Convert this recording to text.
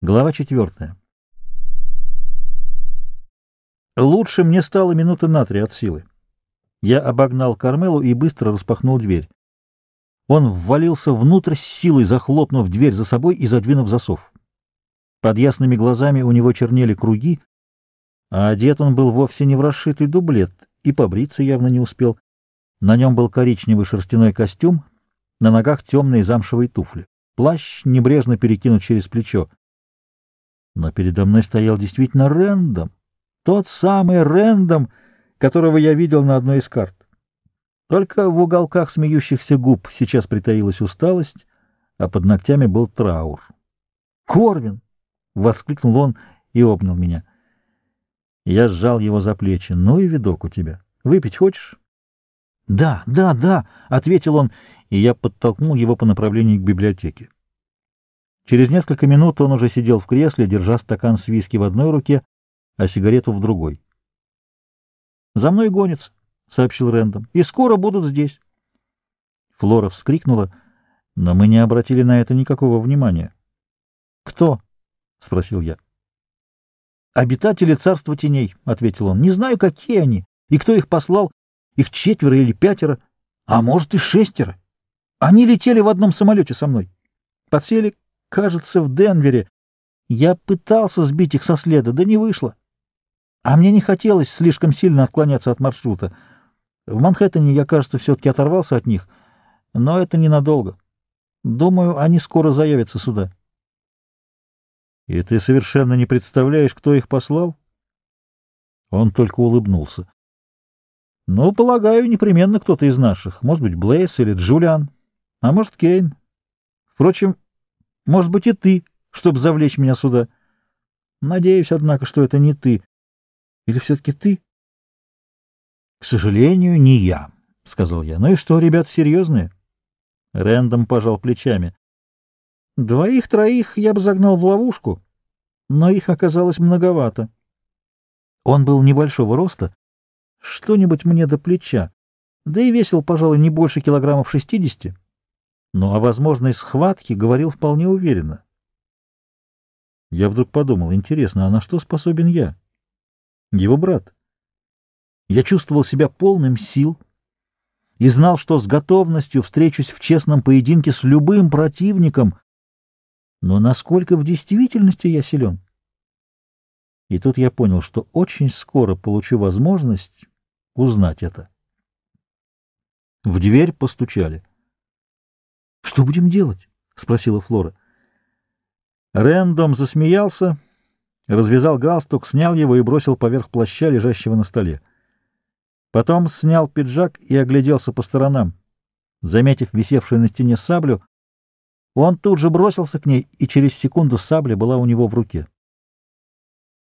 Глава четвертая. Лучше мне стало минуты на три от силы. Я обогнал Кармелу и быстро распахнул дверь. Он ввалился внутрь с силой, захлопнув дверь за собой и задвинув засов. Под ясными глазами у него чернели круги, а одет он был вовсе не в расшитый дублет, и побриться явно не успел. На нем был коричневый шерстяной костюм, на ногах темные замшевые туфли. Плащ небрежно перекинут через плечо. Но передо мной стоял действительно Рэндом, тот самый Рэндом, которого я видел на одной из карт. Только в уголках смеющихся губ сейчас притаилась усталость, а под ногтями был траур. «Корвин!» — воскликнул он и обнял меня. Я сжал его за плечи. «Ну и видок у тебя. Выпить хочешь?» «Да, да, да!» — ответил он, и я подтолкнул его по направлению к библиотеке. Через несколько минут он уже сидел в кресле, держа стакан с виски в одной руке, а сигарету в другой. «За мной гонится», — сообщил Рэндом, — «и скоро будут здесь». Флора вскрикнула, но мы не обратили на это никакого внимания. «Кто?» — спросил я. «Обитатели царства теней», — ответил он. «Не знаю, какие они, и кто их послал. Их четверо или пятеро, а может и шестеро. Они летели в одном самолете со мной. Подсели Кажется, в Денвере. Я пытался сбить их со следа, да не вышло. А мне не хотелось слишком сильно отклоняться от маршрута. В Манхэттене я, кажется, все-таки оторвался от них, но это ненадолго. Думаю, они скоро заявятся сюда. И ты совершенно не представляешь, кто их послал? Он только улыбнулся. Ну, полагаю, непременно кто-то из наших. Может быть, Блейс или Джулиан, а может, Кейн. Впрочем, может быть, и ты, чтобы завлечь меня сюда. Надеюсь, однако, что это не ты. Или все-таки ты? — К сожалению, не я, — сказал я. — Ну и что, ребята серьезные? Рэндом пожал плечами. — Двоих-троих я бы загнал в ловушку, но их оказалось многовато. Он был небольшого роста, что-нибудь мне до плеча, да и весил, пожалуй, не больше килограммов шестидесяти но о возможной схватке говорил вполне уверенно. Я вдруг подумал, интересно, а на что способен я? Его брат. Я чувствовал себя полным сил и знал, что с готовностью встречусь в честном поединке с любым противником, но насколько в действительности я силен? И тут я понял, что очень скоро получу возможность узнать это. В дверь постучали. Что будем делать? — спросила Флора. Рэндом засмеялся, развязал галстук, снял его и бросил поверх плаща, лежащего на столе. Потом снял пиджак и огляделся по сторонам. Заметив висевшую на стене саблю, он тут же бросился к ней, и через секунду сабля была у него в руке.